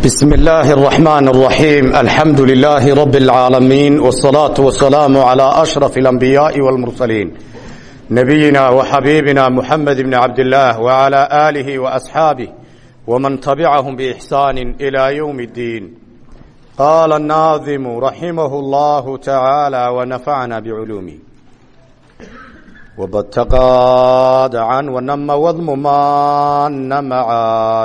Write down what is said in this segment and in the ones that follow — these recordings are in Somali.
بسم الله الرحمن الرحيم الحمد لله رب العالمين والصلاة والسلام على أشرف الأنبياء والمرسلين نبينا وحبيبنا محمد بن عبد الله وعلى آله وأصحابه ومن تبعهم بإحسان إلى يوم الدين قال الناظم رحمه الله تعالى ونفعنا بعلومه وبت قادعا ونم وضممان مع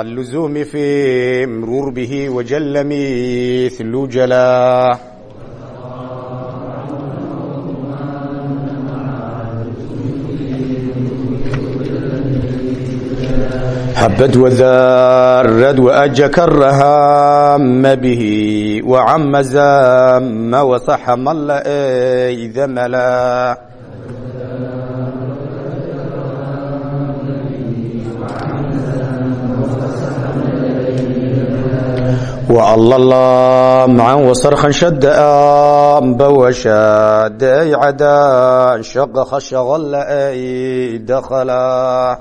اللزوم في مرور به وجل مثل جلا حبت وذرد وأجك الرهام به وعم زم وصح مل إذا ملا وعلى الله معا وصرخا شد أنب وشاد أي عدا شق خشغل أي دخلا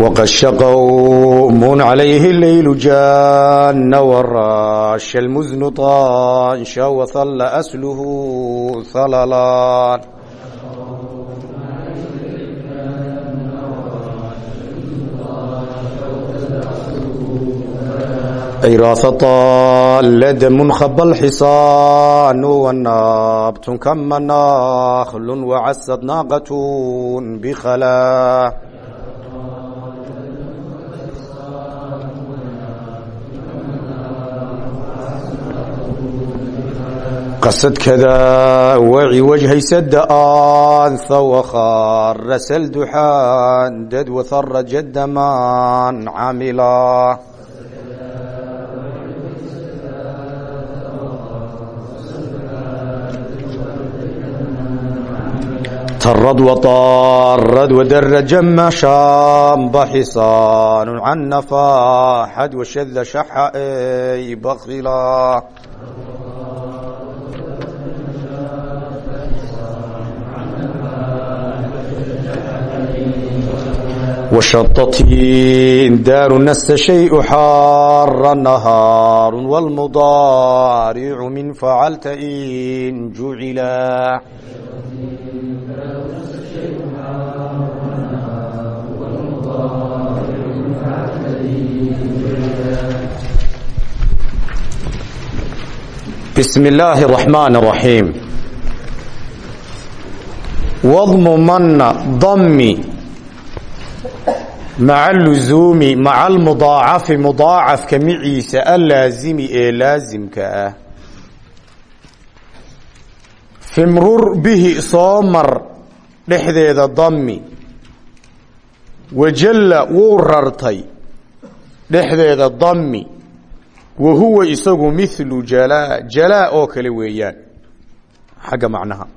وقش قوم عليه الليل جان وراش المزن طانش وثل أسله ثللان ayraasa طaale munkhaba اlxisaan wanaabtun kama naakhlun wacasad naaqatun bikhalaa qasadkadaa waci wajhaysa da'aanha wakhaara salduxaan dad wasara jadamaan camila tarad wطarad wdaraja ma shaamba xisaan can nafaaxad washada shaxa ey bakila wshatatiin daaru nasa shayu xaara nahaaru wاlmudaaricu min facalta in jucila بسم الله الرحمن الرحيم وضممن ضمي مع اللزوم مع المضاعف مضاعف كمعيسى اللازم إيه لازم كأه في مرور به صامر لحذيذ ضمي وجل وررتي لحذيذ ضمي wahuwa isagu milu jalaa jalaa oo kale weeyaan. Xagga macnaha.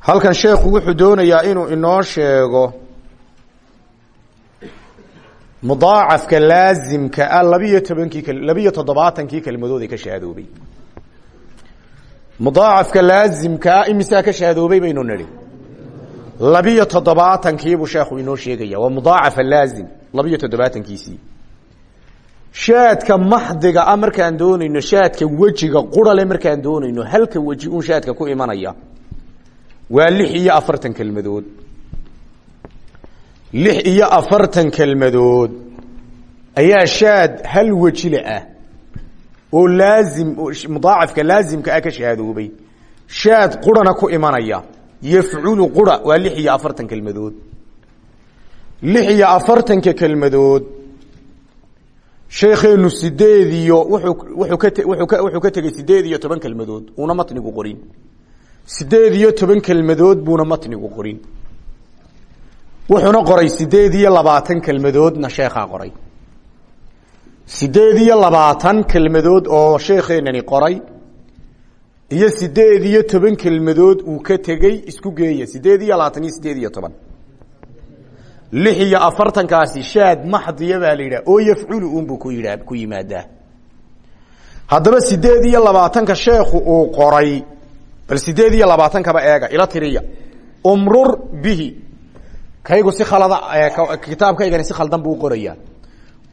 Halkan sheekhu wuxuu doonayaa inuu inoo sheego mudaacafka laasimka ah labiyo tobankii labiyo toddobaatankii kelmadood ee ka shaadoobay mudaacafka laasimka ah imisaa ka shaadoobay baynu nidhi. Labiyo toddobaatankiibuu sheekhu inoo sheegaya. Waa mudaacafa laazim labiyo toddobaatankiisii shaadka maxdiga ah markaan doonayno shaadka wejiga qurale markaan doonayno halka weji un shaadka ku imanaya waa lix iyo afartan kelmadood. Lix iyo afartan kelmadood ayaa shaad hal wejile ah oo laazim mudaacafka laazimka ah ka shaadoobay shaad qurana ku imanaya yafculu qura waa lix iyo afartan kelmadood. Lix iyo afartanka kelmadood sheekeenu sideed iyo wuxuu ka tegey sideed iyo toban kelmadood uuna matnigu qorin. Sideed iyo toban kelmadood buuna matnigu qorin. Wuxuuna qoray sideed iyo labaatan kelmadoodna sheekhaa qoray. Sideed iyo labaatan kelmadood oo sheekeenani qoray iyo sideed iyo toban kelmadood uu ka tegey isku geeya sideed iyo labaatan iyo sideed iyo toban lix iyo afartankaasi shaad maxdiya baa la yidhaha oo yafculu unbuu ku yidha ku yimaadaa. Haddaba sideed iyo labaatanka sheekhu uu qoray bal sideed iyo labaatankaba eega ila tiriya. Umrur bihi. Kaygu si khalada kitaabkaygani si khaldan buu qorayaa.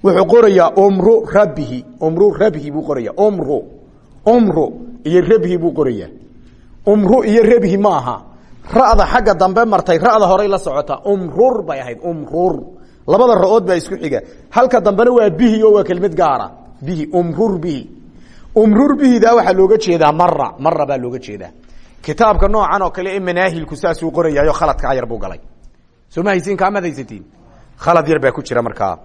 Wuxuu qorayaa umru rabbihi umru rabhi buu qoraya umru umru iyo rabhi buu qorayaa. Umru iyo rabhi ma ra'da xagga dambe martay ra'da horey la socota. Umrur bay ahayd umrur labada ra'ood baa isku xiga. Halka dambena waa bihi oo waa kelmad gaara. Bihi umrur bihi. Umrur bihidaa waxaa looga jeedaa mara mara baa looga jeedaa. Kitaabka noocan oo kale ee manaahilku saasuu qorayaayo khaladkaa yar buu galay. Soo ma haysiin khalad yar baa ku jira markaa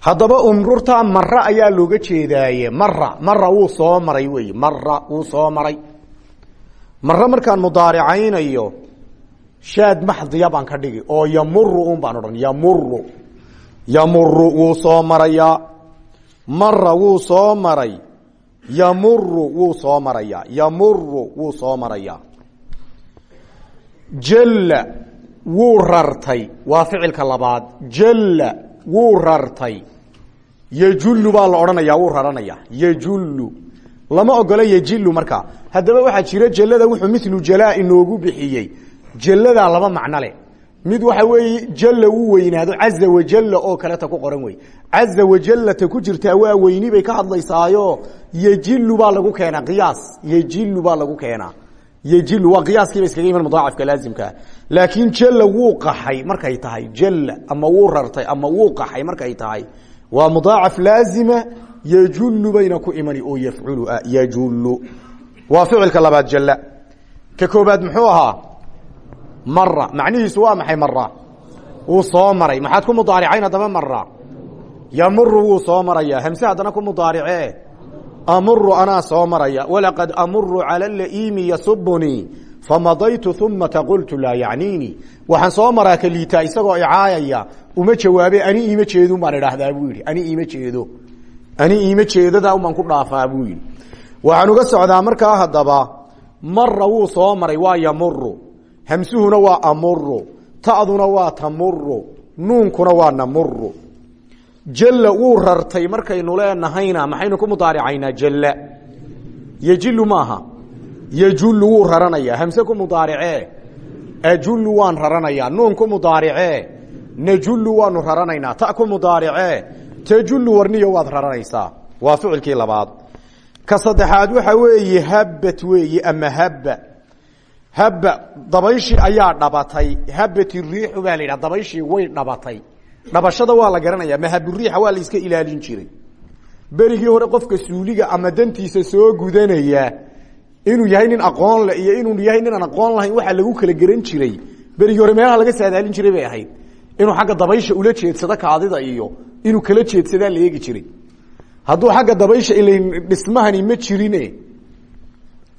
haddaba umrurtaa mara ayaa looga jeedaaye. Mara mara wuu soo maray wey mara wuu soo maray mare markaan mudaaricaynayo shaad maxdiya baan ka dhigi. Oo yamuru un baan odhan. Yamuru yamuru wuu soo marayaa mara wuu soo maray. Yamuru wuu soo marayaa yamuru wuu soo marayaa jalla wuu rartay. Waa ficilka labaad. Jalla wuu rartay. Yajullu baa la odhanayaa wuu raranaya. Yajullu lama ogola yejilu markaa haddaba waxaa jira jallada wuxuu milu jalaa inoogu bixiyey. Jalladaa laba macno leh. Mid waxa weeye jalla uu weynaado caza wajalla oo kaleta ku qoran wey. Caza wajallata ku jirtaa waa weyni bay ka hadlaysaayo. Yejilu baa lagu keenaa qiyaas. Yejilu baa lagu keenaa. Yejilu waa qiyaaskiiba iskaga iman mudaacafka laazimkaa laakiin jalla wuu qaxay markay tahay. Jalla ama wuu rartay ama wuu qaxay markay tahay waa mudaacaf laazima yjul bayna ku imani oo yafculu yjul waa ficilka labaad jalla. Ka koobaad muxuu ahaa? Mara macnihiisu waa maxay mara wuu soo maray. Maxaad ku mudaaricayn haddaba mara yamuru wuu soo maraya. Hamse haddana ku mudaarice amuru anaa soo maraya. Walaqad amuru cala laimi yasubunii famadaytu uma qultu laa yacniinii waxaan soo maraa ka liitaa isagoo icaayaya uma jawaabe ani iima jeedun baan idhaahdaa buu yidhi ani iima jeedo ani iima jeedada umaan ku dhaafaa buu yidhi waxaan uga socdaa markaa haddaba mara wuu soo maray waa yamuru hamsuhuna waa amuru ta'duna waa tamuru nuunkuna waa namuru jalla wuu rartay markaynu leenahayna maxaynu ku mudaaricaynaa jalla yejilu maaha yejullu wuu raranayaa hamse ku mudaaricee ajullu waan raranayaa nuun ku najullu waanu raranaynaa. Ta ku mudaaricee tajullu warniyo waad raranaysaa waa ficilkii labaad. Ka saddexaad waxa weeye habbat weeye ama habba. Habba dabayshii ayaa dhabatay. Habbat riixu baa la yidhaha way dhabatay. Dhabashada waa la garanaya mahaburiixa waa la iska ilaalin jiray. Berigii hore qofka suuliga ama dantiisa soo gudanaya inuu yahay nin aqoon le iyo inuu yahay nin aan aqoon lahayn waxaa lagu kala geran jiray. Berigii hore meelaha laga saadaalin jiray bay ahayd inuu xagga dabaysha ula jeedsado kaadida iyo inuu kala jeedsadaa la jiray. Hadduu xagga dabaysha ila dhismahani ma jirine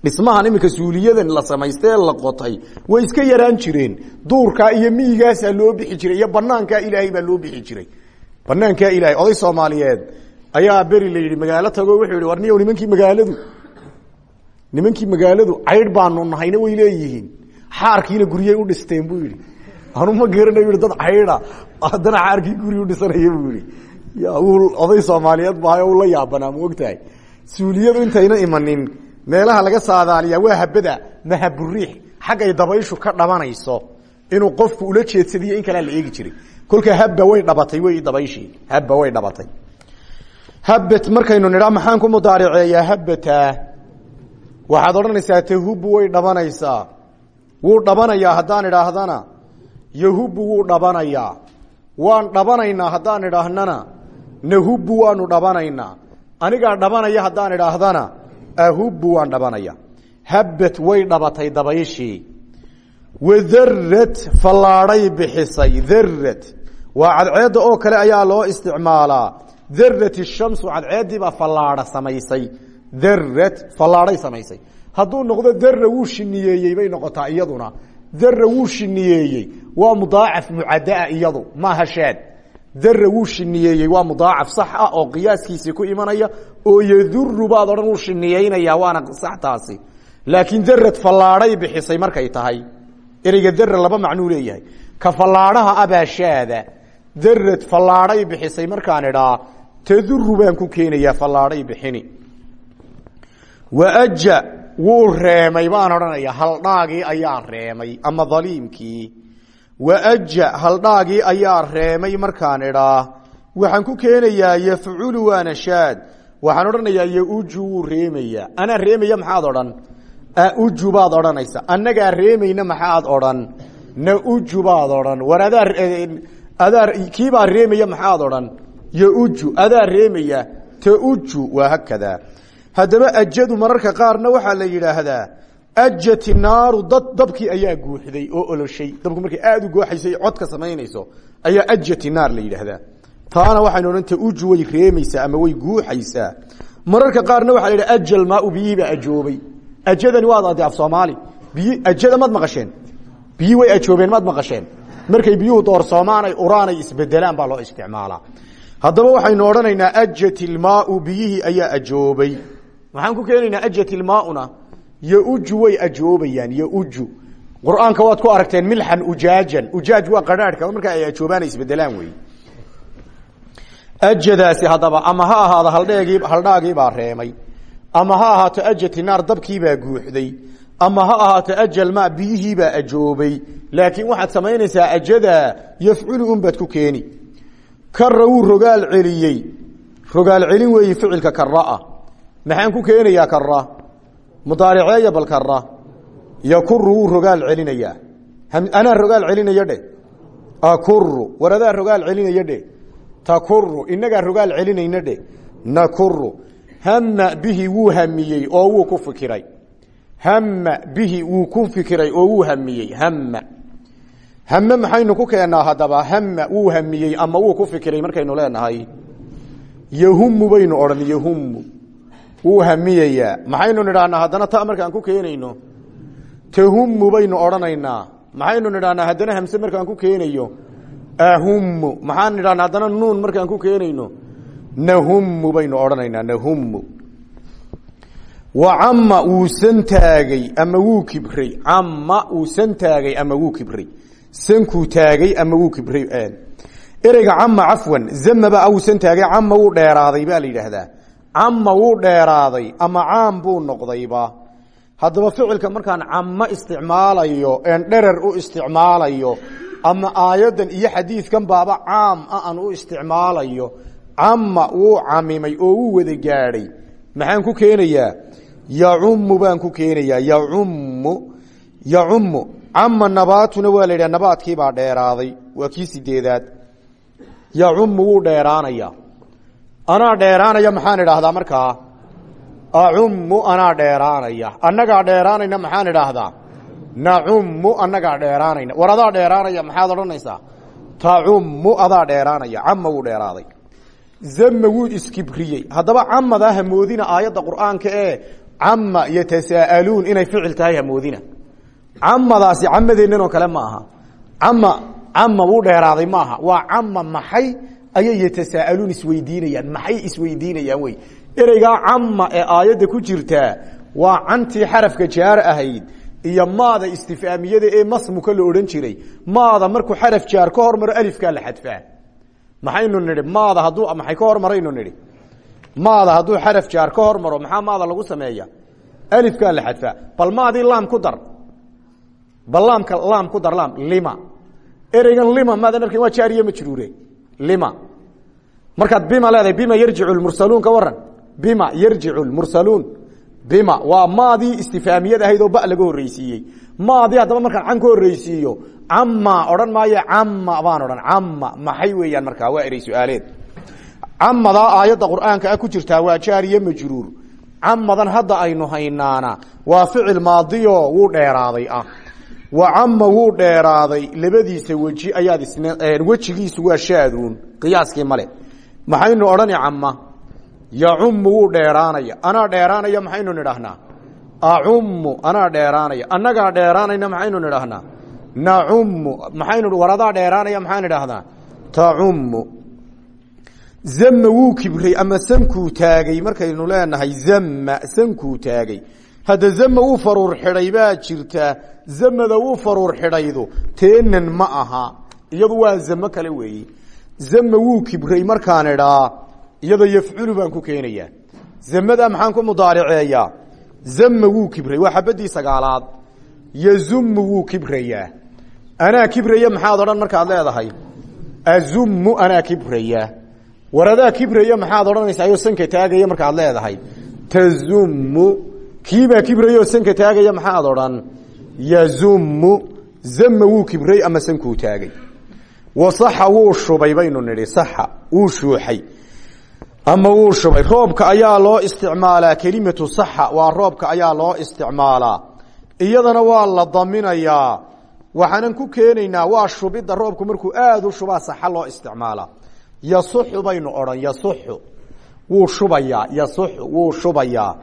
dhismahan iminka suuliyadan la samaystee la qotay way iska yaraan jireen. Duurkaa iyo miyigaasaa loo bixi jiray iyo banaankaa ilaahay baa loo bixi jiray. Banaankaa ilahay oday soomaaliyeed ayaa beri la yidhi magaalo tago wuxuu yihi war niyow nimankii magaaladu nimankii magaaladu caydh baanu nahayna way leeyihiin. Xaarkiina guryay u dhisteen buu yidhi anu ma garanayo yidhi dad caydha haddana xaarkii guri u dhisanaya buu yihi oday soomaaliyeed bahayo u la yaabanaa ma suuliyadu intayna imanin meelaha laga saadaaliyaa waa habada mahaburiix xaggay dabayshu ka dhabanayso inuu qofku ula jeedsadiyo in kalea la eegi jiray. Kolka habba way dhabatay wey dabayshii habba way dhabatay. Habbat markaynu nidhaa maxaan ku mudaariceeyaa habbata? Waxaad odhanaysaa tahubu way dhabanaysaa. Wuu dhabanayaa haddaan idhaahdana yahubu wuu dhabanayaa waan dhabanaynaa haddaan idhaahnana nahubu waanu dhabanaynaa anigaa dhabanaya haddaan idhaahdana ahubu waan dhabanaya habbat way dhabatay dabayshii wadarad fallaadhay bixisay darad waa cadceedda oo kale ayaa loo isticmaalaa darat ishamsu cadceeddii baa fallaadha samaysay darad fallaadhay samaysay hadduu noqdo dara wuu shiniyeeyey bay noqotaa iyaduna. Dara wuu shiniyeeyey waa mudaacaf mucadaa iyadu. Maaha shaad dara wuu shiniyeeyey waa mudaacaf sax ah oo qiyaaskiisii ku imanaya oo yaduru baad odhan wuu waana sax taasi. Laakiin darad fallaadhay bixisay markay tahay. Ereyga dara laba macnuu leeyahay. Ka fallaadhaha abaa shaada darad bixisay markaan idhaa taduru baan ku keenayaa fallaadhay bixini. Waja wuu reemay baan odhanaya haldhaagii ayaa reemay ama daliimkii waaja haldhaagii ayaa reemay markaan idhaa waxaan ku keenayaa yafculu waa nashaad waxaan odhanayaa yauju wuu reemaya anaa reemaya maxaad odhan auju baad odhanaysa annagaa reemayna maxaad odhan nauju baad odhan war adaa adaa kiibaa reemaya maxaad odhan yauju adaa reemaya tauju waa hakada haddaba ajadu mararka qaarna waxaa la yidhaahdaa ajat naaru dad dabkii ayaa guuxday oo oloshay. Dabku markay aada u gooxaysay codka samaynayso ayaa ajat naar la taana waxaynu odhan tauju way reemaysaa ama way guuxaysaa. Mararka qaarna waxaa la yidhaha ajal maau biyihii baa ajoobay. Ajadani waad ade af soomaali. Biyi ajada maad maqasheen. Biyi way ajoobeen maad maqasheen. Markay biyuhu doorsoomaan ay uraan isbedelaan baa loo isticmaalaa. Haddaba waxaynu odhanaynaa ajat ilmaau biyihii ayaa ajoobay. Maxaan ku keenaynaa ajat ilmaauna yauju way ajoobayaan yauju. Qur'aanka waad ku aragteen milxan ujaajan. Ujaaj waa qadhaadhka marka ay ajoobaan ay isbedelaan wey ajadaasi haddaba ama ha ahaado haldheegii haldhaagiibaa reemay. Ama ha ahaato ajati naar dabkiibaa guuxday. Ama ha ahaato ajal ma biyihiibaa ajoobay. Laakiin waxaad samaynaysaa ajadaa yafculu unbaad ku keeni. Kara wuu rogaal celiyey. Rogaal celin weeyi ficilka karaa maxaan ku keenayaa mudaariceeya bal kara yakuru wuu rogaal celinayaa. Anaa rogaal celinaya dhe akuru war adaa rogaal celinaya dhe takuru inagaa rogaal celinayna dhe nakuru hama bihi wuu hamiyey oo wuu ku fikiray. Hama bihi wuu ku fikiray oo wuu hamiyey. Hama hame maxaynu ku keennaa haddaba? Hama wuu hamiyey ama wuu ku fikiray markaynu leenahay? Yahumu baynu odhan yahumu wuu hamiyayaa maxaynu nidhahnaa haddana ta markaan ku keenayno tahumu baynu odhanaynaa. Maxaynu nidhahnaa haddana hamse markaan ku keenayo ahumu maxaan nidhahnaa haddana nuun markaan ku keenayno nahumu baynu odhanaynaa nahumu wa camma wuu santaagay ama wuu kibray. Camma wuu santaagay ama wuu kibray. Sankuu taagay ama wuu kibray ereyga camma cafwan zamaba wuu santaagay camma wuu dheeraaday baa la yidhaahdaa camma wuu dheeraaday ama caam buu noqdayba. Haddaba ficilka markaan cammo isticmaalayo een dherer u isticmaalayo ama aayaddan iyo xadiidkan baaba caam a aan u isticmaalayo camma wuu camimay oo wuu wada gaadhay. Maxaan ku keenayaa? Yacumu baan ku keenayaa yacumu yacumu cama nabaatuna waa la yidhaha nabaadkiibaa dheeraaday. Waa kii sideedaad. Yacumu wuu dheeraanaya anaa dheeraanaya maxaan idhaahdaa markaa acumu anaa dheeraanaya annagaa dheeraanayna maxaan idhaahdaa? Nacumu annagaa dheeraanayna war adaa dheeraanaya maxaad odhanaysaa? Tacumu adaa dheeraanaya cama wuu dheeraaday. Zama wuu iskibriyey haddaba camadaa hamoodina aayadda qur'aanka ee cama yatasaa'aluun inay ficil tahay hamoodina camadaasi camadeennan oo kale ma aha. Cama cama wuu dheeraaday maaha waa cama maxay ayay yatasaa'aluun isweydiinayaan maxay isweydiinayaan wey? Ereygaa cama ee aayadda ku jirtaa waa cantii xarafka jaar ahayd iyo maada istifaamiyada ee masmuka la odhan jiray. Maada markuu xaraf jaar ka hormaro alifkaa la xadfaa. Maxaynu nidhi maada hadduu maxay ka hormaraynu nidhi? Maada hadduu xaraf jaar ka hormaro maxaa maada lagu sameeya alifkaa la xadfaa. Bal maadii laam ku dar. Bal laamka laam ku dar laam lima. Ereygan lima maadan arkan waa jaariye majruure lima. Markaad bima leedahay bima yarjicu lmursaluun ka waran bima yarjicu lmursaluun bima waa maadii istifaamiyad ahayd oo ba laga horreysiiyey maadii haddaba markaan can ka horreysiiyo cama odhan maayo cama baan odhan cama maxay weeyaan markaa? Waa erey su'aaleed camadaa aayadda qur'aanka ah ku jirtaa waa jaariye majruur. Camadan hadda aynu haynaana waa ficil maadiyo wuu dheeraaday ah wa cama wuu dheeraaday labadiisa weji ayaad isn wejigiisu waa shaaduun qiyaaskii male maxaynu odhani cama yacumu wuu dheeraanaya. Anaa dheeraanaya maxaynu nidhahnaa acumu anaa dheeraanaya. Annagaa dheeraanayna maxaynu nidhahnaa nacumu maxaynu waradaa dheeraanaya maxaan idhaahdaa tacumu zama wuu kibray ama sankuu taagay. Markaynu leenahay zama sankuu taagay. Hadda zama wuu faruur xidhay baa jirta zamada wuu faruur xidhaydu. Teenan ma aha. Iyadu waa zamo kale weeye zama wuu kibray markaan idhaa. Iyadoo yafculu baan ku keenayaa. Zamada maxaan ku mudaariceeyaa? Zama wuu kibray. Waa xabadii sagaalaad. Yazumu wuu kibrayaa. Anaa kibraya maxaad odhan markaad leedahay? Azumu anaa kibraya waradaa kibraya maxaad odhanaysaa ayoo sanka taagaya markaad leedahay. Tazumu kiibaa kibrayoo sanka taagaya maxaad odhan yazumu zama wuu kibray ama sankuu taagay. Wasaxa wuu shubay baynu nidhi saxa wuu shuuxay. Ama wuu shubay. Roobka ayaa loo isticmaalaa kelimatu saxa waa roobka ayaa loo isticmaalaa. Iyadana waa la daminayaa. Waxaanan ku keenaynaa waa shubidda roobku markuu aada u shubaa saxa loo isticmaalaa. Yasuxu baynu odhan yasuxu. Wuu shubayaa yasuxu wuu shubayaa.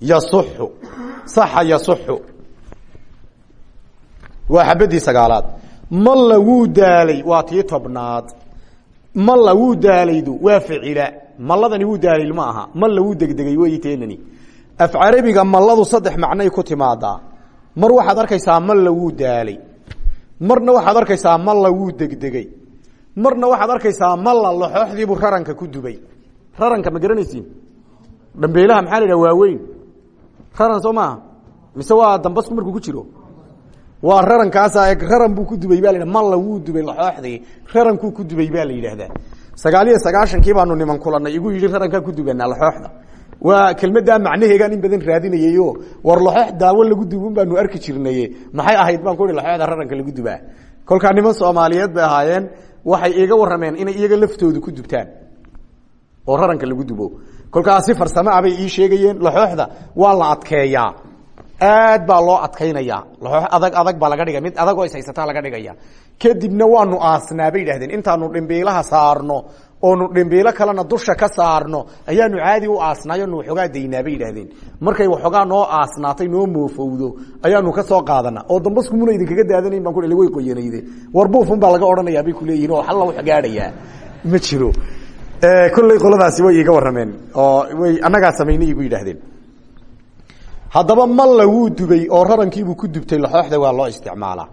Yasuxu saxa yasuxu waa xabadii sagaalaad. Malla wuu daalay waa tii tobnaad. Malla wuu daalaydu waa ficila. Malladani wuu daalay ma aha. Malla wuu degdegay wey teenani af carabiga malladu saddex macnay ku timaadaa. Mar waxaad arkaysaa malla wuu daalay. Marna waxaad arkaysaa malla wuu degdegey marna waxaad arkaysaa malla laxooxdiibuu raranka ku dubay. Raranka ma garanaysiin? Dhambeelaha maxaa la waaweyn. Raran soo maaha? Mise waa dambasku ku jiro waa rarankaasa raran buu ku dubay ba la malla wuu dubay laxooxdii rarankuu ku dubay baa la yidhaahdaa sagaal iyo sagaashankii baanu niman kulanay igu yidhi rarankaa ku dubanaa laxooxda waa kelmaddaa macnaheegaan in badan raadinayeyo war laxoox daawo lagu dubun baanu arki jirnaye maxay ahayd baan kuhi laxooxda raranka lagu dubaa. Kolkaa niman soomaaliyeed bay ahaayeen waxay iiga warameen inay iyaga laftooda ku dubtaan oo raranka lagu dubo. Kolkaas si farsamo ah bay ii sheegayeen laxooxda waa la adkeeyaa aad baa loo adkaynaya. Laxoox adag adag baa laga dhigaya mid adag oo is haysataa laga dhigaya. Kadibna waanu aasnaa bay yidhahdeen intaanu dhimbiilaha saarno oonu dhimbiilo kalena dusha ka saarno ayaanu caadi u aasnaayo nu waxoogaa daynaa bay yidhahdeen markay waxoogaa noo aasnaatay noo moofowdo ayaanu ka soo qaadana oo dambasku muna idinkaga daadanayn baan ku way qoyanayde war baa laga odhanayaa bay kuleeyihin oo halla wax gaadhayaa. Ma jiro. Kolley qoladaasi way iiga warrameen oo way annagaa samaynay igu yidhaahdeen haddaba malla wuu dubay oo rarankiibuu ku dubtay laxooxda waa loo isticmaalaa.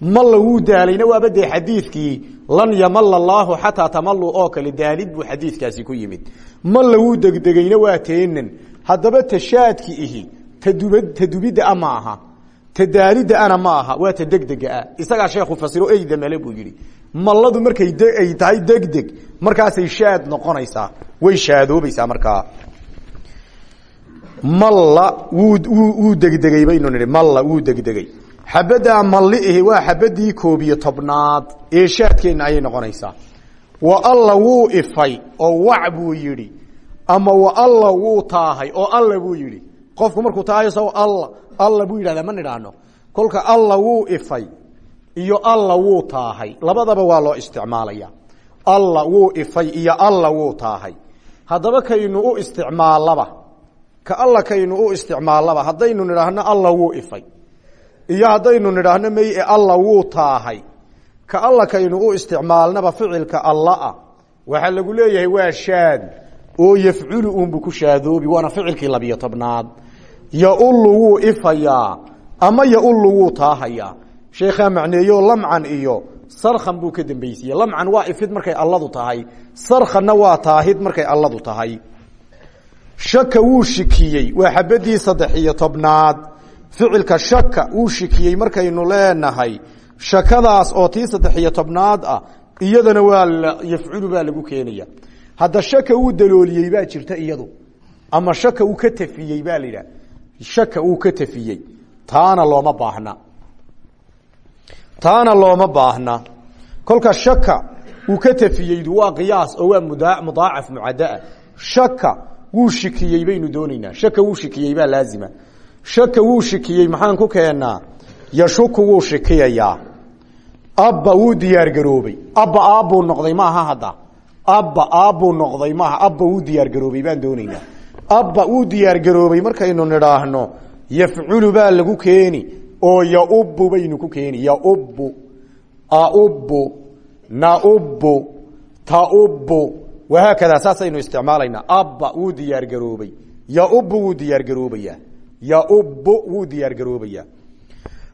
Malla wuu daalayna waaba dee xadiidkii lan yamalla allaahu xataa tamalu oo kale daalid buu xadiidkaasi ku yimid. Malla wuu degdegayna waa teenan haddaba tashaadki ihi tadub tadubidda a aha tadaalidda ana ma aha waa ta degdega ah isagaa sheekhu fasiro eyda male buu yidhi. Malladu markay ay tahay degdeg markaasay shaad noqonaysaa way shaadoobaysaa markaa malla wuu degdegay baynu nihi malla wuu degdegay. Xabaddaa malliihi waa xabadii koob iyo tobnaad ee shaadkeenna ayay noqonaysaa. Wa alla wuu ifay oo wac buu yidhi ama wa alla wuu taahay oo alla buu qofku markuu taahayo saw alla alla buu yidhahdaa ma nidhaahno. Kolka ifay iyo alla taahay labadaba waa loo isticmaalaya. Alla ifay iyo alla taahay. Haddaba kaynu u isticmaalaba ka alla kaynu u isticmaalaba haddaynu nidhaahno alla wuu ifay. Iyo haddaynu nidhaahno may alla wuu taahay. Ka alla kaynu u isticmaalnaba ficilka allaah waxaa lagu leeyahay waa shaad. Oo yafculu unbu ku shaadoobi waana ficilkii labiyo tobnaad yaullu wuu ifayaa ama yaullu wuu taahayaa. Sheekhaa macneeyo lamcan iyo sarkan buu ka dambaysiye lamcan waa ifid markay alladu tahay sarkanna waa taahid markay alladu tahay shaka wuu shikiyey. Waa xabadii saddex iyo tobnaad. Ficilka shaka wuu shikiyey. Markaynu leenahay shakadaas oo tii saddex iyo tobnaad ah iyadana waa yafculu baa lagu keenaya. Hadda shaka wuu dalooliyey baa jirta iyadu. Ama shaka uu ka tafiyey baa la yidhah shaka uu ka tafiyey taana looma baahna. Taana looma baahna. Kolka shaka uu ka tafiyeydu waa qiyaas oo waa mudaacaf mucadaa shaka wuu shikiyey baynu doonaynaa. Shaka wuu shikiyey baa laazima. Shaka wuu shikiyey maxaan ku keenaa? Yashuku wuu shikiyayaa. Abba wuu diyaargaroobay. Abba aabbuu noqday maaha hadda? Abba aabbuu noqday maaha. Abba wuu diyaargaroobay baan doonaynaa. Abba wuu diyaargaroobay markaynu nidhaahno yafculu baa lagu keeni oo yaubbu baynu ku keeni. Yaubbu aubbu naubbu taubbu wahaakadaa saasaynu isticmaalaynaa abba wuu diyaargaroobay yaubbu wuu diyaargaroobayaa yaubbu wuu diyaargaroobayaa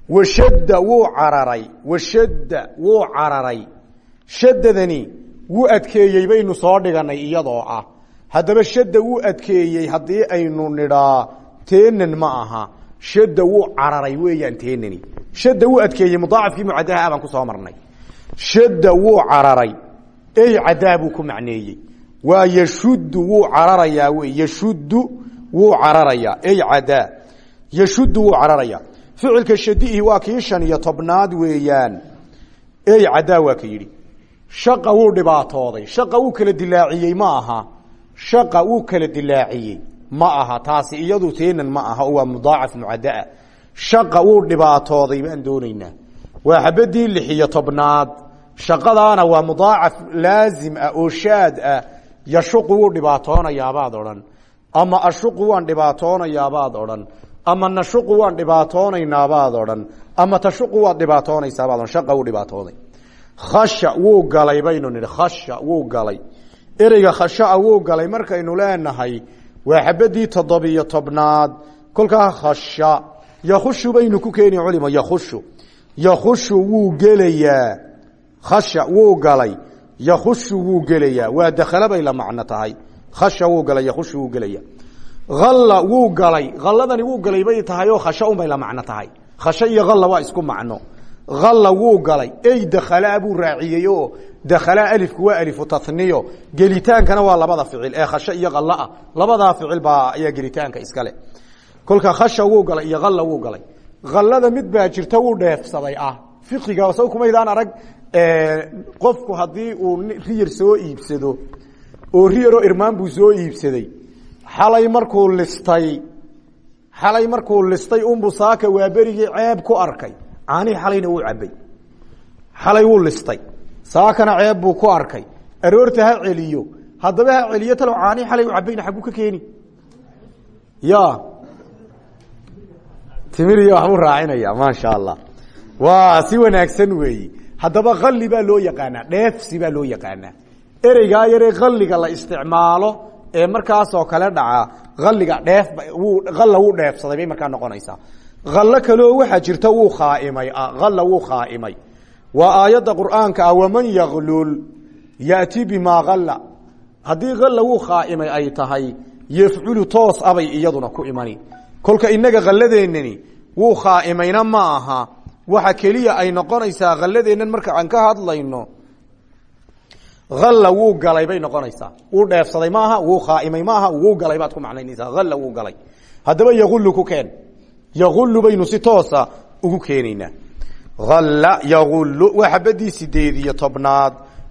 washadda wuu cararay washadda wuu cararay shaddadani wuu adkeeyey baynu soo dhiganay iyadoo ah haddaba shadda wuu adkeeyey haddii aynu nidhaa teenan ma aha shadda wuu cararay weeyaan teenani shadda wuu adkeeyey mudaacafkii mucadaha baan ku soo marnay shadda wuu cararay ey cadaa buu ku macneeyey. Waa yashuddu wuu cararayaa wey. Yashuddu wuu cararayaa. Ey cadaa yashuddu wuu cararayaa. Ficilka shadihi waa kii shan iyo tobnaad weeyaan. Ey cadaa waa ka yidhi. Shaqa wuu dhibaatooday. Shaqa wuu kala dilaaciyey ma aha. Shaqa wuu kala dilaaciyey. Ma aha. Taasi iyadu teenan ma aha. Waa mudaacaf mucadaa shaqa wuu dhibaatooday baan doonaynaa. Waa xabadii lix tobnaad shaqadaana waa mudaacaf laazim ah oo shaad ah. Yashuqu wuu dhibaatoonayaabaad odhan. Ama ashuqu waan dhibaatoonayaabaad odhan. Ama nashuqu waan dhibaatoonaynabaad odhan. Ama tashuqu waad dhibaatoonaysaabad odhan. Shaqa wuu dhibaatooday khasha wuu galay baynu nidhi. Khasha wuu galay. Ereyga khashaa wuu galay markaynu leenahay waa xabadii toddobiyo tobnaad. Kolkaa khasha. Yakhushu baynu ku keeni culimo yakhushu. Yakhushu wuu gelayaa khasha wuu galay yakhushu wuu gelayaa. Waa dakhala bay la macno tahay. Khasha wuu galay yakhushu wuu gelaya alla wuu galay. Alladani wuu galay bay tahay oo khasha unbay la macno tahay. Khasho iyo alla waa isku macno. Alla wuu galay. Ey dakhalaa buu raaciyey oo dakhalaa alifku waa alifu taniyo gelitaankana waa labada ficil. Ee khasho iyo allaah labadaa ficil baa ayaa gelitaanka iskale kolka khasha wuu galay iyo alla wuu dheefsaday ah. Fiqiga saw kumaydaan arag qofku haddii uu riyar soo iibsado oo riyaroo irmaan buu soo iibsaday xalay markuu listay xalay markuu listay unbu saaka waa ceeb ku arkay. Caanihii xalayna wuu cabay xalay wuu listay. Saakana ceeb buu ku arkay. Aroorta ha celiyo. Haddaba ha celiyo talow caanihii xalay u cabayna xagguu ka keeni. Ya timiriya waxbuu raacinaya maasha allah. Waa si wanaagsan weeyi haddaba kalli baa loo yaqaanaa dheefsi baa loo yaqaanaa. Ereygaa yaree kalliga la isticmaalo ee markaasoo kale dhaca alliga dheef alla wuu dheefsaday bay markaa noqonaysaa. Allo kaleo waxaa jirta wuu khaaimay alla wuu khaaimay. Waa aayadda qur'aanka ah waman yaklul yati bimaa alla haddii alla wuu khaaimay ay tahay yafculu toos abay iyaduna ku imani. Kolka inaga kalladeenani wuu khaa'imayna ma aha waxa keliya ay noqonaysaa kalladeennan marka aan ka hadlayno alla wuu galay bay noqonaysaa. Wuu dheefsaday maaha wuu khaaimay maaha wuu galay baad ku macnaynaysaa. Alla wuu galay. Haddaba yaulu ku keen. Yaulu baynu si ugu keenaynaa alla yaulu waa xabadii sideed iyo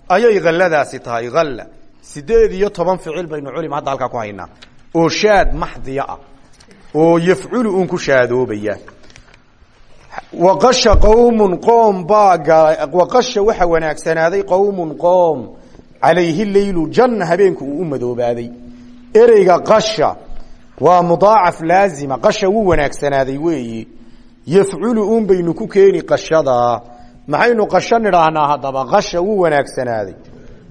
ayay alladaasi tahay alla sideed iyo toban ficil baynu culim hadda halkaa ku haynaa. Oo shaad maxdiya ah. Oo yafculu un ku shaadoobaya waqasha qowmun qoom baa galay waqasha waxa wanaagsanaaday qowmun qoom calayhi leylu janna habeenku uu u madoobaaday ereyga qasha waa mudaacaf laazima qasha wuu wanaagsanaaday weeyi yafculu un baynu ku keeni qashadaa maxaynu qasho nidhaahnaa haddaba qasha wuu wanaagsanaaday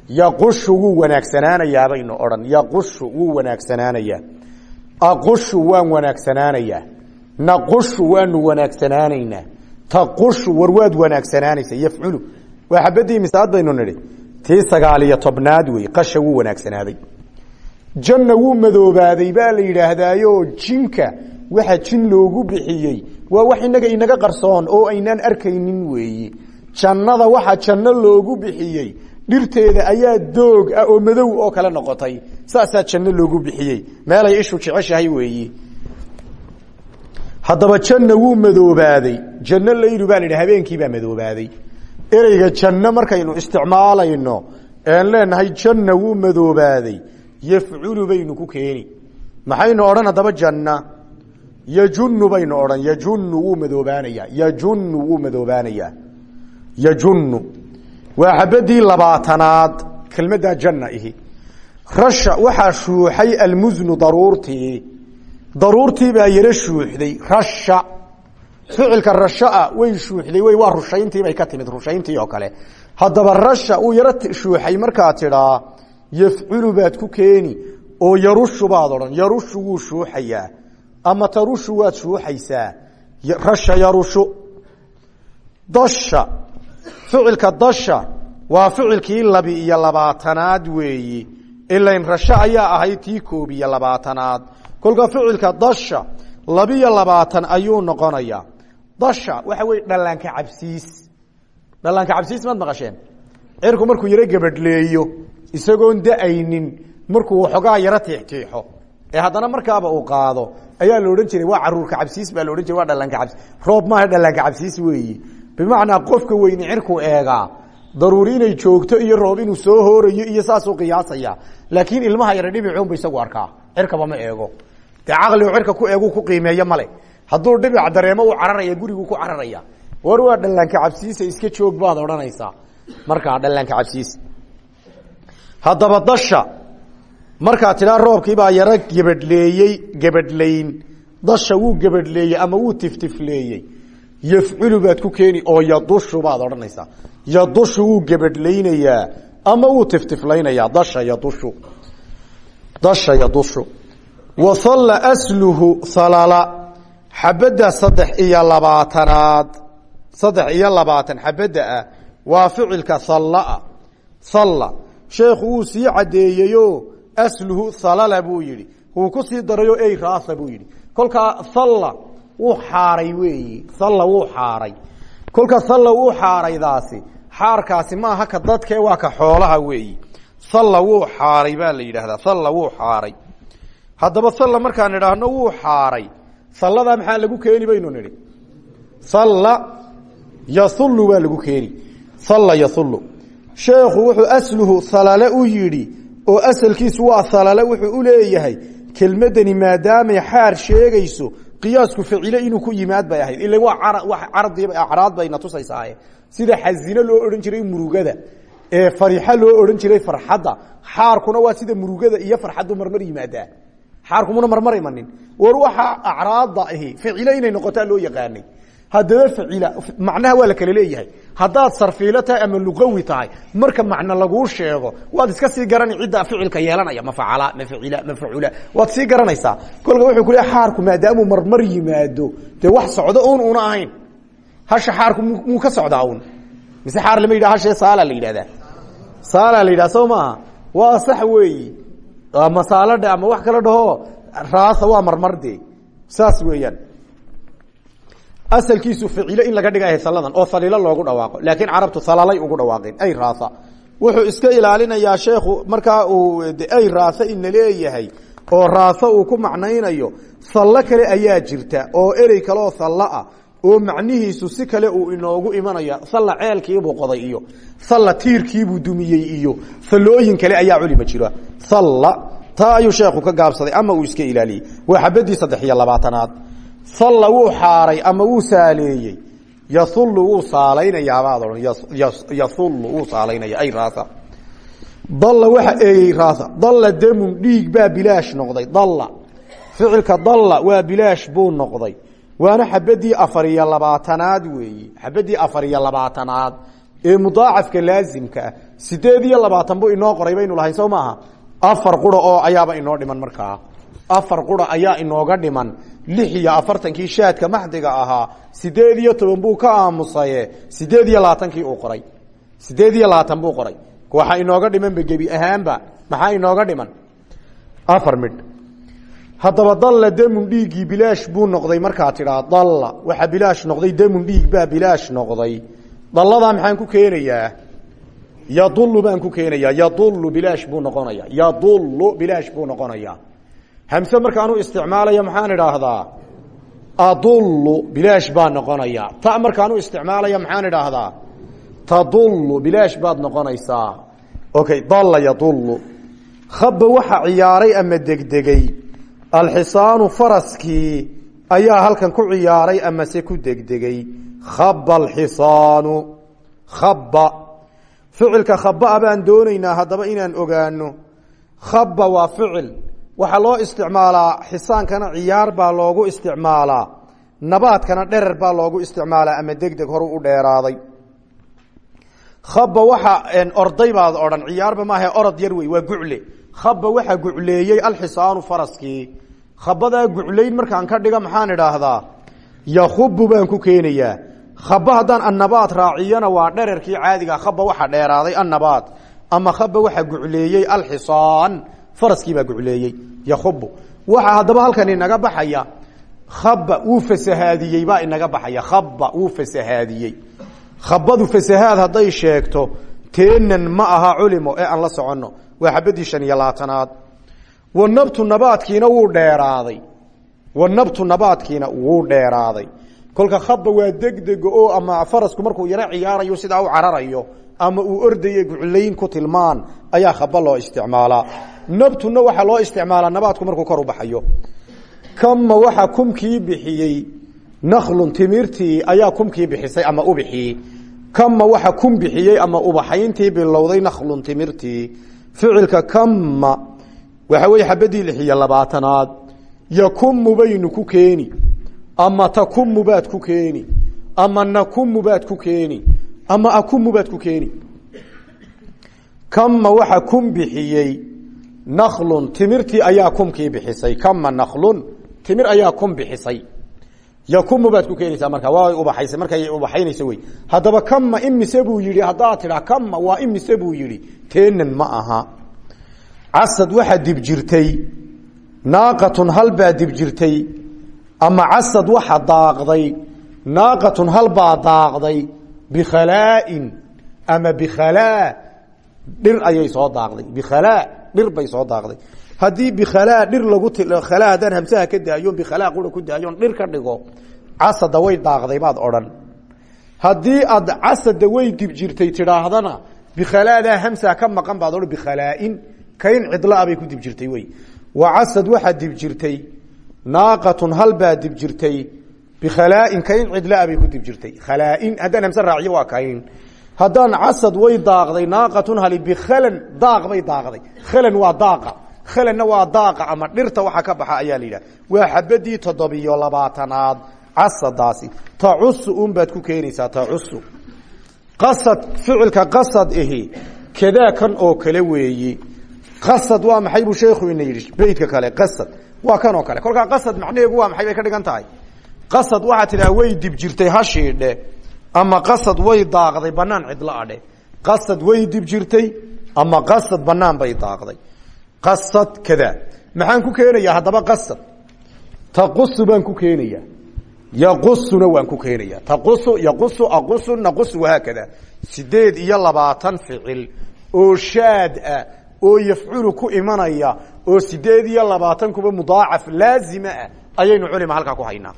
yaqushu wuu wanaagsanaanayaa baynu odhan yaqushu wuu wanaagsanaanayaa aqushu waan wanaagsanaanayaa naqushu waanu wanaagsanaanaynaa taqushu war waad wanaagsanaanaysa yafculu. Waa xabadii misaad baynu nidhi tii sagaal iyo tobnaad wey qasha wuu wanaagsanaaday. Janna wuu madoobaaday baa la yidhaahdaayo jinka waxa jin loogu bixiyey waa wax inaga inaga qarsoon oo aynaan arkaynin weeyi. Jannada waxa janno loogu bixiyey dhirteeda ayaa doog ah oo madow oo kale noqotay saasaa janno loogu bixiyey. Meelay ishu jeceshahay weeyi haddaba janna wuu madoobaaday. Janno laylu baa la yidhi habeenkiibaa madoobaaday. Ereyga janno markaynu isticmaalayno een leenahay janna wuu madoobaaday. Yafculu baynu ku keeni. Maxaynu odhan haddaba janna. Yajunnu baynu odhan yajunnu wuu madoobaanayaa. Yajunnu wuu madoobaanayaa yajunnu. Waa labaatanaad kelmaddaa janna ihi. Rasha waxaa shuuxay almusnu daruurtii daruurtii baa yaro shuuxday. Rasha. Ficilka rashaa way shuuxday. W waa rushayntiibay ka timid rushayntii oo kale. Haddaba rasha uu yaro shuuxay markaa tidhaa yafculu baad ku keeni oo yarushu baad odhan. Yarushu wuu shuuxayaa. Ama tarushu waad shuuxaysaa. Rasha yarushu. Dasha. Ficilka dasha waa ficilkii labi iyo labaatanaad weeyi. Ilain rasho ayaa ahayd tii koob iyo labaatanaad kolka ficilka dasha labiyo labaatan ayuu noqonayaa dasha waxa weye dhallaanka cabsiis. Dhallaanka cabsiis maad maqasheen? Cirku markuu yaro gabadhleeyo isagoon da'aynin markuu waxoogaa yaro tiixtiixo ee haddana markaaba uu qaado ayaa la odhan jiray waa caruurka cabsiis baa la odhan jiray waa dhallaanka cabsi roob maaha dhallaanka cabsiis weeyi. Bimacnaa qofka weyni cirkuu eegaa daruuri inay joogto iyo roob inuu soo hoorayo iyo saasuu qiyaasaya. Laakiin ilmaha yara dhibicuunba isagu arkaa. Cirkaba ma eego dee caqligu cirka ku eegu ku qiimeeyo male hadduu dhibic dareemo uu cararaya guriguu ku cararaya. War waa dhallaanka cabsiisa iska joog baad odhanaysaa markaa dhallaanka cabsiis haddaba dasha. Markaa tidhaa roobkiibaa yaro gebadhleeyey gebadhlayn dasha wuu gebadhleeyey ama wuu tiftifleeyey. Yafculu baad ku keeni oo yadushu baad odhanaysaa yadushu wuu gebadhlaynayaa ama wuu tiftiflaynayaa dasha yadushu. Dasha yadushu wasalla asluhu halala xabadda saddex iyo labaatanaad. Saddex iyo labaatan xabadda ah waa ficilka sallaa salla. Sheekhu wuu sii caddeeyeyo asluhu halala buu yidhi. Wuu ku sii darayo ey raasa buu yidhi. Kolkaa halla wuu xaaray weeyi. Halla wuu xaaray. Kolka halla wuu xaaraydaasi xaarkaasi maaha ka dadke waa ka xoolaha weeyi. Halla wuu xaaray baa la yidhaahdaa. Halla wuu xaaray haddaba halla markaan idhaahno wuu xaaray. Halladaa maxaa lagu keeni baynu nidhi? Halla yahullu baa lagu keeni. Halla yahullu sheekhu wuxuu asluhu halale u yidhi oo asalkiisu waa halale wuxuu u leeyahay kelmadani maadaamay xaar sheegayso qiyaasku facile inuu ku yimaad bay ahayd. Ila waa acraad bayna tusaysaaye. Sida xasino loo odhan jiray murugada ee fariixo loo odhan jiray farxadda xaarkuna waa sida murugada iyo farxaddu marmar yimaadaa xaarkumuna marmar imanin war waxaa acraadda ahi ficile inay noqotaa loo yaqaanay. Haddaba facila macnaha waa la kala leeyahay. Haddaad sarfiilo tahay ama luqawi tahay marka macno laguu sheego waad iska sii garani cidda ficilka yeelanaya. Ma facala ma facila ma facula waad sii garanaysaa kolka wuxuu ku leeyahay xaarku maadaamuu marmar yimaado dee wax socdo un una ahayn. Hasha xaarku muu ka socdaa un mise xaar lama yidhaha hashee saala la yidhahdaa saala la yidhaha soo maaha? Waa sax weeyi ama saaladhe ama wax kala dhaho raasa waa marmar dee saas weeyaan. Asalkiisu ficilo in laga dhiga saladan oo saliilo loogu dhawaaqo. Laakiin carabtu salalay ugu dhawaaqeen ay raasa. Wuxuu iska ilaalinayaa sheekhu markaa uu ay raasa ina leeyahay oo raasa uu ku macnaynayo sallo kale ayaa jirta oo erey kaleoo sallo ah oo macnihiisu si kale uu inoogu imanaya salla ceelkiibuu qoday iyo salla tiirkiibuu dumiyey iyo sallooyin kale ayaa culima jira. Salla taa ayuu sheekhu ka gaabsaday ama uu iska ilaaliyey. Waa xabadii saddex iyo labaatanaad. Salla wuu xaaray ama wuu saaleeyey. Yahullu wuu saalaynayabaad odhan yahullu wuu saalaynaya ay raasa. Dalla waxa eeyey raasa. Dalla damun dhiig baa bilaash noqday dalla. Ficilka dalla waa bilaash buu noqday waana xabadii afar iyo labaatanaad weeyi. Xabadii afar iyo labaatanaad ee mudaacafka laasimka ah. Sideed iyo labaatan buu inoo qoray baynu lahayn soo maaha? Afar qura oo ayaaba inoo dhiman markaa. Afar qura ayaa inooga dhiman. Lix iyo afartankii shaadka maxdiga ahaa sideed iyo toban buu ka aamusaye sideed iyo labaatankii uu qoray. Sideed iyo labaatan buu qoray. Waxaa inooga dhimanba gebi ahaanba. Maxaa inooga dhiman? Afar midh haddaba dalla damun dhiiggii bilaash buu noqday markaa tidhaa dalla. Waxaa bilaash noqday damun dhiig baa bilaash noqday. Dalladaa maxaan ku keenayaa? Yadullu baan ku keenayaa. Yadullu bilaash buu noqonaya yadullu bilaash buu noqonayaa. Hamse markaanu isticmaalayo maxaan idhaahdaa? Adullu bilaash baa noqonaya ta markaanu isticmaalayo maxaan idhaahdaa? Tadullu bilaash baad noqonaysaa. Okay dalla yadullu. Khaba waxa ciyaaray ama degdegay alxisaanu faraskii ayaa halkan ku ciyaaray ama se ku degdegay. Khaba alxisaanu. Khaba ficilka khaba baan doonaynaa haddaba inaan ogaano khaba waa ficil. Waxaa loo isticmaalaa xisaankana ciyaar baa loogu isticmaalaa. Nabaadkana dherer baa loogu isticmaalaa ama degdeg horu u dheeraaday. Khaba waxa orday baad odhan. Ciyaarba maaha orod yar wey waa gucle khaba waxa gucleeyey alxisaanu faraskii khabadaa guclayn markaan ka dhiga maxaan idhaahdaa? Yakubu baan ku keenayaa khaba haddaan annabaad raaciyana waa dhererkii caadiga khaba waxa dheeraaday annabaad. Ama khaba waxa gucleeyey alxisaan faraskii baa gucleeyey yakubu waxa haddaba halkan inaga baxaya khaba wuu fasahaadiyey baa inaga baxaya. Khaba wuu fasahaadiyey. Khabadu fasahaad hadday sheegto teenan ma aha culimo ee aan la soconno waa xabadii shan iyo labaatanaad. Wanabtu nabaadkiina wuu dheeraaday. Wanabtu nabaadkiina wuu dheeraaday. Kolka khaba waa degdega oo ama farasku markuu yaro ciyaarayo sidaa u cararayo ama uu ordaye guculayn ku tilmaan ayaa khaba loo isticmaalaa. Nabtuna waxaa loo isticmaalaa nabaadku markuu kor u baxayo. Kama waxa kumkii bixiyey? Naklun timirtii ayaa kumkii bixisay ama ubixii kama waxa kum bixiyey ama ubaxayntii bilowday naklun timirtii ficilka kama waxa weeye xabadii lix iyo labaatanaad yakumu baynu ku keeni ama takumu baad ku keeni ama nakumu baad ku keeni ama akumu baad ku keeni. Kama waxa kum bixiyey naklun timirtii ayaa kumkii bixisay. Kama naklun timir ayaa kum bixisay yakumu baad ku keenaysaa marka waa ubaxaysa markay ubaxaynayso wey. Haddaba kama imise buu yihi haddaad tidhaa kama waa imise buu yihi teenan ma aha. Casad waxaa dib jirtay naaqatun halbaa dib jirtay ama casad waxa daaqday naaqatun halbaa daaqday bikhalaain ama bikhalaa dhir ayay soo daaqday bikhalaa dhir bay soo daaqday haddii bikhalaa dhir lagu khalaa haddaan hamsaha ka daayo bikhalaa qura ku daayon dhir ka dhigo casada way daaqday baad odhan. Haddii aad casada way dib jirtay tidhaahdana bikhalaadaa hamsa ka maqan baad odhan bikhalaain kayn cidlaa bay ku dib jirtay wey wa casad waxaa dib jirtay naaqatun halbaa dib jirtay bikhalaain kayn cidlaa bay ku dib jirtay. Khalaain haddaan hamse raaciyo waa kayn. Haddaan casad way daaqday naaqatun hali bikhalan daaq bay daaqday. Khalan waa daaqa khalanna waa daaqa ama dhirta waxa ka baxa ayaa la waa xabadii toddobiyo labaatanaad casadaasi. Tacusu un baad ku keenaysaa tacusu qasad ficilka qasad ahi kadaa kan oo kale weeyi. Qasad waa maxay buu sheekhu ina yidhi kale qasad. Waa kan oo kale. Kolkaa qasad macnaheegu waa maxay ka dhigan qasad waxaa tidhaha dib jirtay hashiidhe ama qasad way daaqday banaan cidlo adhe. Qasad way dib jirtay ama qasad banaan bay daaqday qasad kada. Maxaan ku keenayaa haddaba qasad? Taqusu baan ku keenayaa yaqusuna waan ku keenayaa taqusu yaqusu aqusu naqusu wahaakada sideed iyo labaatan ficil oo shaad ah oo yafculu ku imanaya oo sideed iyo labaatan kuba mudaacaf laazima ah ayaynu culima halkaa ku haynaa.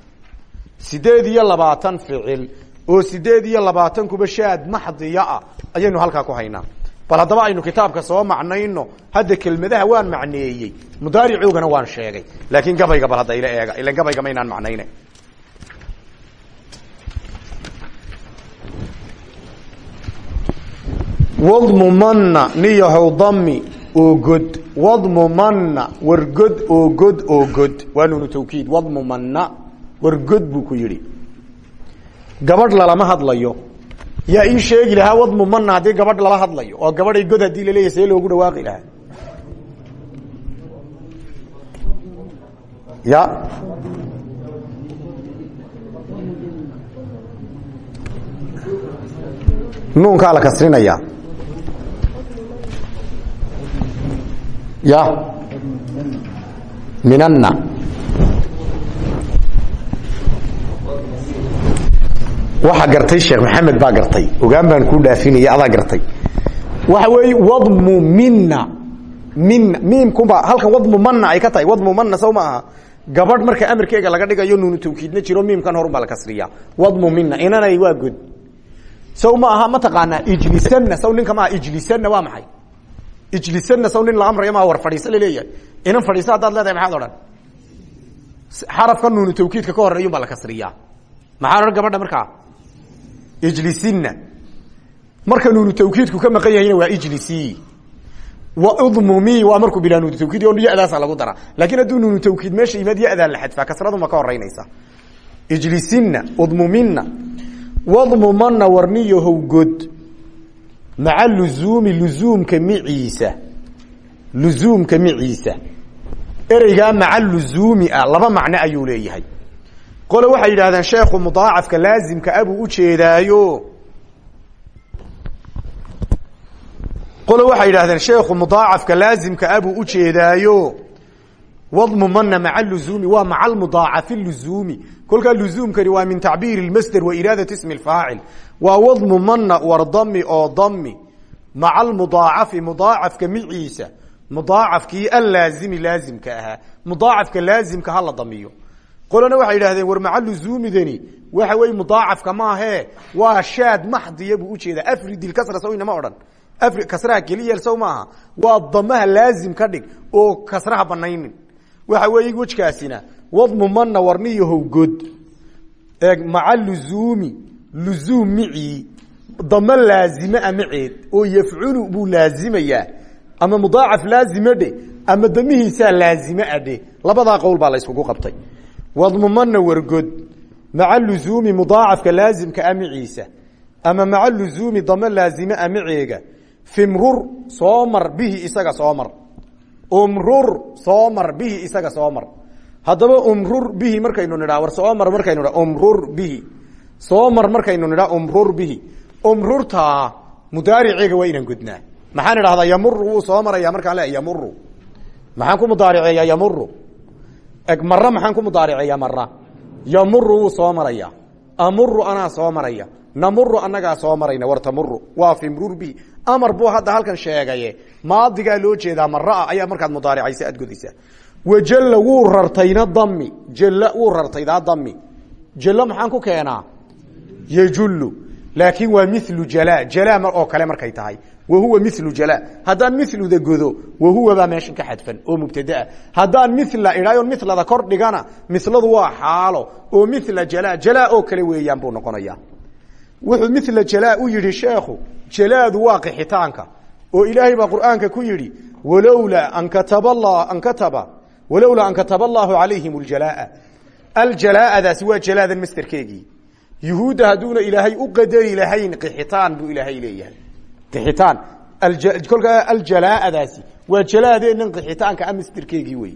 Sideed iyo labaatan ficil oo sideed iyo labaatan kuba shaad maxdiya ah ayaynu halkaa ku haynaa bal haddaba aynu kitaabka soo macnayno. Hadda kelmadaha waan macneeyey. Mudaaricoogana waan sheegay. Laakiin gabayga bal hadda ila eega. Ilan gabayga maynaan macnayne. Wadmumana niyahow dami oo god wadmumana wargod oo god oo god waa nuunu tawkiid wadmumana wargod buu ku yidhi. Gabadh lalama hadlayo yaa ii sheegi lahaa wadmumana haddii gabadh lala hadlayo. Oo gabadhay god haddii laleeyahy see loogu dhawaaqi lahaa. Ya nuunkaa la kasrinaya ya minana waxa gartay sheekh maxamed baa gartay. Ogaan baan ku dhaafinaya adaa gartay. Waxa weeye wadmu mina mina miimkuba halkan wadmu mana ay ka tahay. Wadmu mana saw ma aha. Gabadh laga dhigayo nuunu tawkiidna jiro miimkan horun baa la kasriya wadmu mina inanay waa god ma aha mataqaanaa ijlisanna saw ninka ijlisanna waa maxay? Ijlisanna nin la amrayo maa war fadhiisa la leeyahay inan fadhiisa haddaad leedahay maxaad odhan? Xarafka nuunu tawkiidka ka horeeyun baa la kasriyaa. Maxaa odhan gabadha markaa ijlisinna. Marka nuunu tawkiidku ka maqan yahayna waa ijlisi. Udmumi waa markuu bilaa nuunu tawkiid o yadaasa lagu dara. Laakiin hadduu nuunu tawkiid meesha yimaad yadaa la xadfaa kasraduma ka horeynaysa ijlisinna udmumina wadmumana warniyahow god maca luzuumi luzuumka miciisa. Luzuumka miciisa. Ereygaa maca luzuumi ah laba macno ayuu leeyahay qole waxay yidhahdeen sheekhu mudaacafka laazimka abuu ujeedaayo qole waxay yidhahdeen sheekhu mudaacafka laazimka abuu ujeedaayo wadmu mana maca luzuumi waa maca almudaacafi luzuumi kolkaa luzuumkani waa min tacbiiri masder wa iraadat ismi faacil waa wadmu mana war dami oo dami maca almudaacafi mudaacafka miciisa. Mudaacafkii allaazimi laazimka ahaa. Mudaacafka laazimka hala damiyo qolana waxay yidhahdeen war maca luzuumidani waxa wey mudaacafka maahe waa shaad maxdiya buu u jeedaa afridil kasra sawnama odhan. Kasraha keliya sow maaha waa damaha laazim ka dhig oo kasraha banaynin waxa weeye wejkaasina wadmu mana warniyahow god eeg maca luzuumi luzuum micii damo laazime a maceed oo yafculu buu laazimayaa ama mudaacaf laazime dhe ama damihiisaa laazime adhe labadaa qowl baa la yskugu qabtay wadmu mana wargod maca luzuumi mudaacafka laazimka a maciisa ama maca luzuumi damo laazime a maceega fimrur soo mar bihi isaga soo mar. Umrur soo mar bihi isaga soo mar. Haddaba umrur bihi markaynu nidhaa war soo mar markaynu umrur bihi. Soo mar markaynu nidhaa umrur bihi. Umrurtaa mudaariceega waa inaan godnaa maxaan idhahdaa yamuru wuu soo maraya markaan le yamuru maxaan ku mudaariceeyaa yamuru eg mara maxaan ku mudaariceeyaa mara yamuru wuu soo maraya. Amuru anaa soo maraya. Namuru anagaa soo marayna war tamuru waa fimrur bihi amar buu hadda halkan sheegaye. Maadigaa loo jeedaa maraa ayaa markaad mudaaricaysa aad godaysaa wajalla wuu rartayna dami jalla wuu rartaydaa dami jalla maxaan ku keenaa? Yejullu laakiin waa milu jala jala oo kale markay tahay wahuwa milu jala haddaan miluda godo wahuwa baa meeshan ka xadfan oo mubtadaa haddaan mila idhaayon milada kor dhigana miladu waa xaalo oo mila jala jala oo kale weeyaan buu noqonaya wuxuu mila jala u yihi sheekhu jalaadu waa qixitaanka. Oo ilaahay baa qur'aanka ku yidhi walowlaa an kataba an kataba walowlaa an kataba allahu calayhim aljalaa. Aljalaadaasi waa jalaadan masterkeegii yuhuudda hadduuna ilaahay u qadari lahayn qixitaan buu ilaahay leeyahay qixitaan kolkaa aljalaadaasi waa jalaadeennan qixitaanka a masterkeegii wey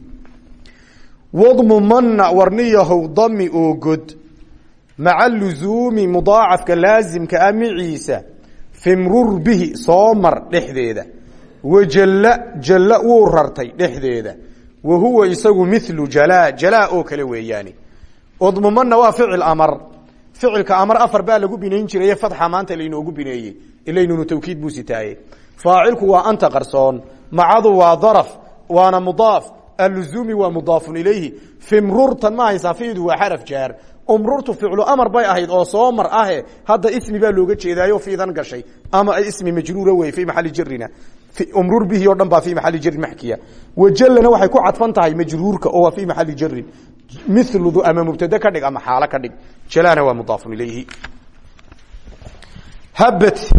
wadmu mana warniyahow dami oo god. Maca luzuumi mudaacafka laazimka a miciisa. Fimrur bihi soo mar dhexdeeda. Wajalla jalla wuu rartay dhexdeeda. Wa huwa isagu milu jala jala oo kale weeyaani. Odmumana waa ficil amar. Ficilka amar afar baa lagu binayn jiraye fatxa maanta laynoogu bineeyey ilaynunu tawkiid buu sitaaye. Faacilku anta qarsoon macadu waa daraf waana mudaaf alluzuumi waa mudaafun ilayhi. Fimrurtan ma haysaa fiidu waa xaraf umrurtu ficlu amar bay ahayd oo soo mar ahe ismi baa looga jeedaayo fiidan gashay. Ama ismi majruura wey fii maxali jarina umrur bihi o dhan baa fii maxali jarin wajallana waxay ku cadfan tahay oo waa fii maxali jarin miludu ama mubtade ka dhig ama xaalo ka dhig. Jalana waa mudaafun ilayhi. Habat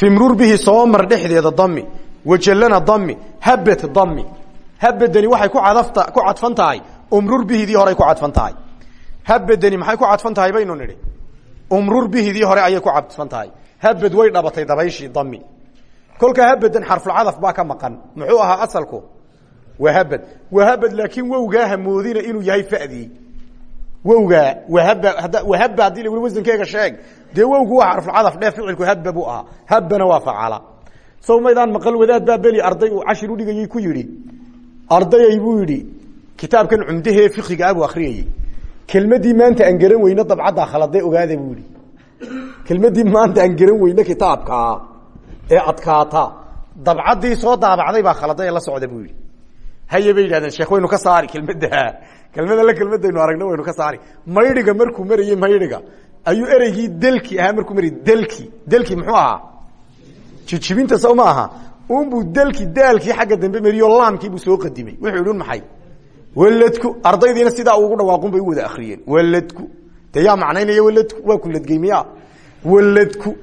fimrur bihi soo mar dhexdeeda dami wajallana dami habat dami habadani waxay ku cadafta ku cadfan tahay. Umrur bihidii horay ku cadfan tahay. Habadani maxay ku cadfan tahay baynu nidhi? Umrur bihidii hore ayay ku cadfan tahay. Habad way dhabatay dabayshii dami kolkaa habadan xarfulcadaf baa ka maqan. Muxuu ahaa asalku? Waa habad wahabad laakiin wowgaa hamoodina inuu yahay fadii wahab wahaba haddii la wasankeega sheeg dee wowgu waa xarfulcadaf dhee ficilku habba buu ahaa. Habbana waa facala maqal wadaad baa arday uu cashir udhigayey ku yidhi. Ardayay buu yidhi kitaabkan cumdahee fikiga abuu akriyayey kelmadii maanta aan garan weyno dabcaddaa khalade ogaada buu yihi kelmadii maanta aan garan weyno kitaabkaa ee adkaata dabcaddii soo daabacday baa khalada ee la socda buu yihi haye bay yidhahdeen sheekh ka saari kelmadda kelmada la kelmadaynu aragno waynu ka saari. Maydhiga markuu marayey maydhiga ayuu ereygii delki ahaa markuu marayy delki. Delki muxuu ahaa? Jijibinta sow ma aha. Unbuu delki daalkii xagga dambe mariyo laamkiibuu soo qadimay. Wuxuu idhi maxay? Waladku ardaydiina sidaa ugu dhawaaqun bay u wada akriyeen waladku de yaa macnaynaya waladku waa kuladgey miya waladku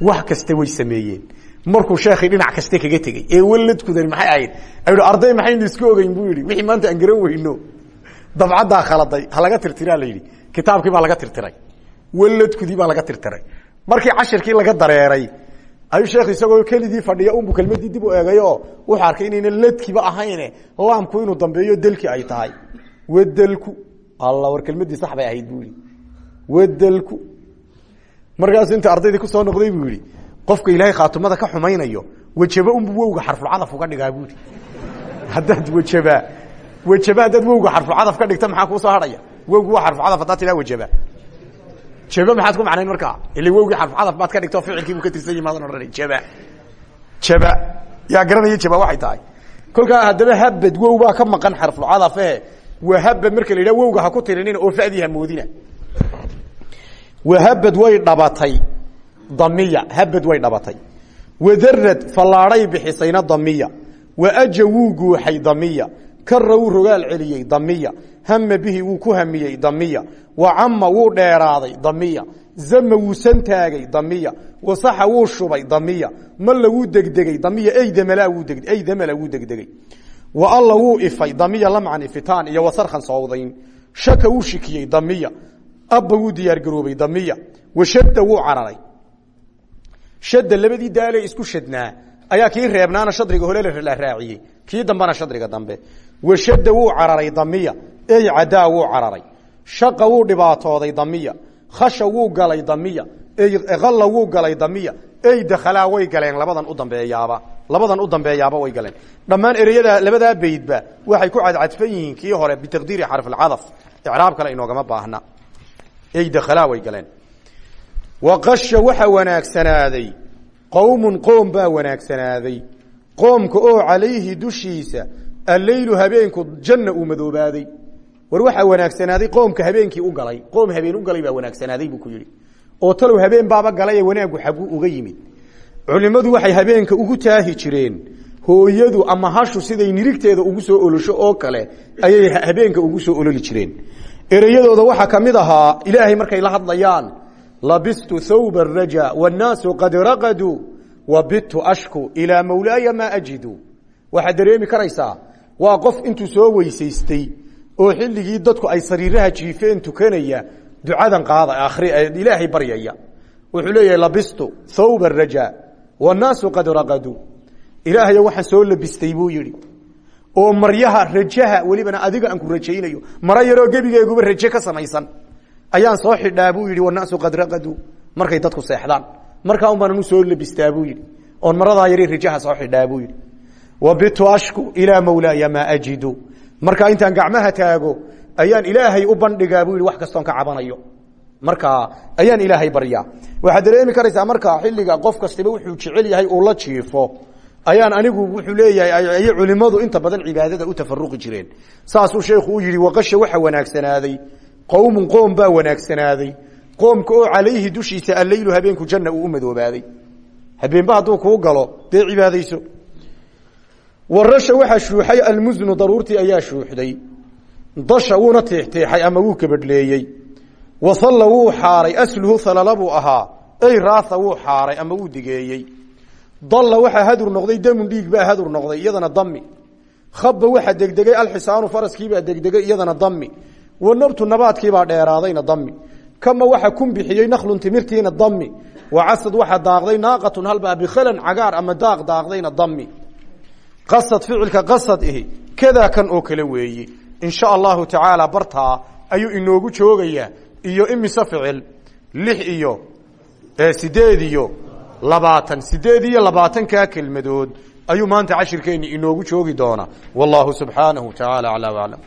wax kasta way sameeyeen. Markuu sheekii dhinac kaste kaga tegey. Ee waladkudani maxay ahayd? Ayidhi arday maxaynu isku ogeyn buu yidhi. Wixii maanta aan garan weyno dabcaddaa khaladay ha laga tirtiraa la yidhi. Kitaabkii baa laga tirtiray. Waladkudii baa laga tirtiray. Markii cashirkii laga dareeray ayuu sheekh isagoo keligii fadhiya unbu kelmadii dib u eegayo wuxuu arkay inayna ladkiba ahayne laamku inuu dambeeyo delki ay tahay. Wadelku alla war kelmadii sax ahayd buu yihi wadelku markaasu inta ardaydii ku soo noqday buu qofka ilaahay khaatumada ka xumaynayo wajaba unbu wowga xarfulcadaf uga dhigaa buui haddaad wajaba wajaba haddaad wowga xarfucadaf ka dhigta maxaa kuu soo hadhaya wowgu waa xarfucadaf haddaad tiraa wajaba. Jaba maxaad ku macnayn markaa? Ila wowgii xarfucadaf baad ka dhigta oo ficilkii buu ka tirsan yahi maadan odhanay jaba. Jaba. Yaa garanaya jaba waxay tahay. Kolkaa haddaba habad wow baa ka maqan xarfulcadafe wahabad marka la yidhaha wowga ha ku tirinina oo fadii hamoodina wahabad way dhabatay damiya habad way dhabatay. Wadarad fallaadhay bixisayna damiya waaja wuu guuxay damiya kara wuu rogaal celiyey damiya hama bihi wuu ku hamiyey damiya wacama wuu dheeraaday damiya zama wuu santaagay damiya wasaxa wuu shubay damiya malla wuu degdegey damiya aydamala wuu degdegey wa alla wuu ifay damiya lamcan ifitaan iyo wasarkan sowdayn shaka wuu shikiyey damiya abba wuu diyaargaroobay damiya washadda wuu cararay. Shadda labadii daale isku shadnaa. Ayaa kii reebnaana shadriga hore la raaciyey. Kii dambena shadriga dambe washadda wuu cararay damiya ey cadaa wuu cararay. Shaqa wuu dhibaatooday damiya khasha wuu galay damiya alla wuu galay damiya ey dakhalaa way galeen. Labadan u dambeeyaaba. Labadan u dambeeyaaba way galeen. Dhammaan ereyada labadaa beydba waxay ku cadcadfan yihiin kii hore bitaqdiiri xarfilcadaf icraab kale inoogama baahna. Ey dakhalaa way galeen. Waqasha waxa wanaagsanaaday. Qowmun qoom baa wanaagsanaaday. Qoomka oo calayhi dushiisa alleylu habeenku janna uu madoobaaday. War waxaa wanaagsanaaday qoomka habeenkii u galay. Qoom habeen u galay baa wanaagsanaaday buu ku yidhi. Oo talow habeen baaba galay ee wanaaggu xagguu uga yimid. Culimmadu waxay habeenka ugu taahi jireen. Hooyadu ama hashu siday nirigteeda ugu soo olosho oo kale ayay habeenka ugu soo ololi jireen. Ereyadooda waxaa ka mid ahaa ilaahay markay la hadlayaan labistu thawba raja wannaasu qad raqaduu wabidtu ashku ilaa mawlaaya maa ajidu. Waxaad dareemi karaysaa waa qof intuu soo weysaystay oo xilligii dadku ay sariiraha jiifeen tukanaya ducadan qaada ilaahay baryaya. Wuxuu leeyahay labistu thawba raja wannaasu qad raqaduu ilaahayo waxaan soo labistay buu yidhi. Oo maryaha rajaha welibana adiga aan ku rajaynayo maro yaroo gebigeeguba raje ka samaysan. Ayaan soo xidhaa buu yidhi wannaasu qad raqaduu markay dadku seexdaan. Markaa un soo labistaa buu yidhi. Oon maradaa yari rajaha soo xidhaa buu yidhi wabitu ashku ilaa mawlaaya maa ajidu markaa intaan gacmaha taago ayaan ilaahay u bandhigaa buu yidhi wax kastoon ka cabanayo markaa ayaan ilaahay baryaa waxaad dareemi karaysaa markaa xilliga qof kastiba wuxuu jecel yahay uu la jiifo ayaan anigu wuxuu leeyahay ayay culimadu inta badan cibaadada u tafaruqi jireen saasuu sheekhu u yidhi waqasha waxa wanaagsanaaday qowmun qoom baa wanaagsanaaday qoomka oo calayhi dushiisa alleylu habeenku janna uu u madoobaaday warasha waxaa shuuxay almusnu daruurtii ayaa shuuxday. Dasha wuuna teexteexay ama wuu kabadhleeyey wasalla wuu xaaray asluhu halala buu ahaa. Ey raasa wuu xaaray ama wuu digeeyey. Dalla waxaa hadur noqday damun dhiig baa hadur noqday iyadana dami khaba waxaa degdegay alxisaanu faraskiibaa degdegay iyadana dami wanabtu nabaadkiibaa dheeraadayna dami kama waxa kun bixiyey naklun timirtiina dami wacasad waxaa daaqday naaqatun halbaa bikhalan cagaar ama daaq daaqdayna dami qasad ficilka qasad ihi kadaa kan oo kale weeye in sha allahu tacaala bartaa ayuu inoogu joogayaa iyo imise ficil lix iyo sideed iyo labaatan sideed iyo labaatankaa kelmadood ayuu maanta cashirkeenni inoogu joogi doonaa. Wallahu subxaanahu tacaala aclaa aclam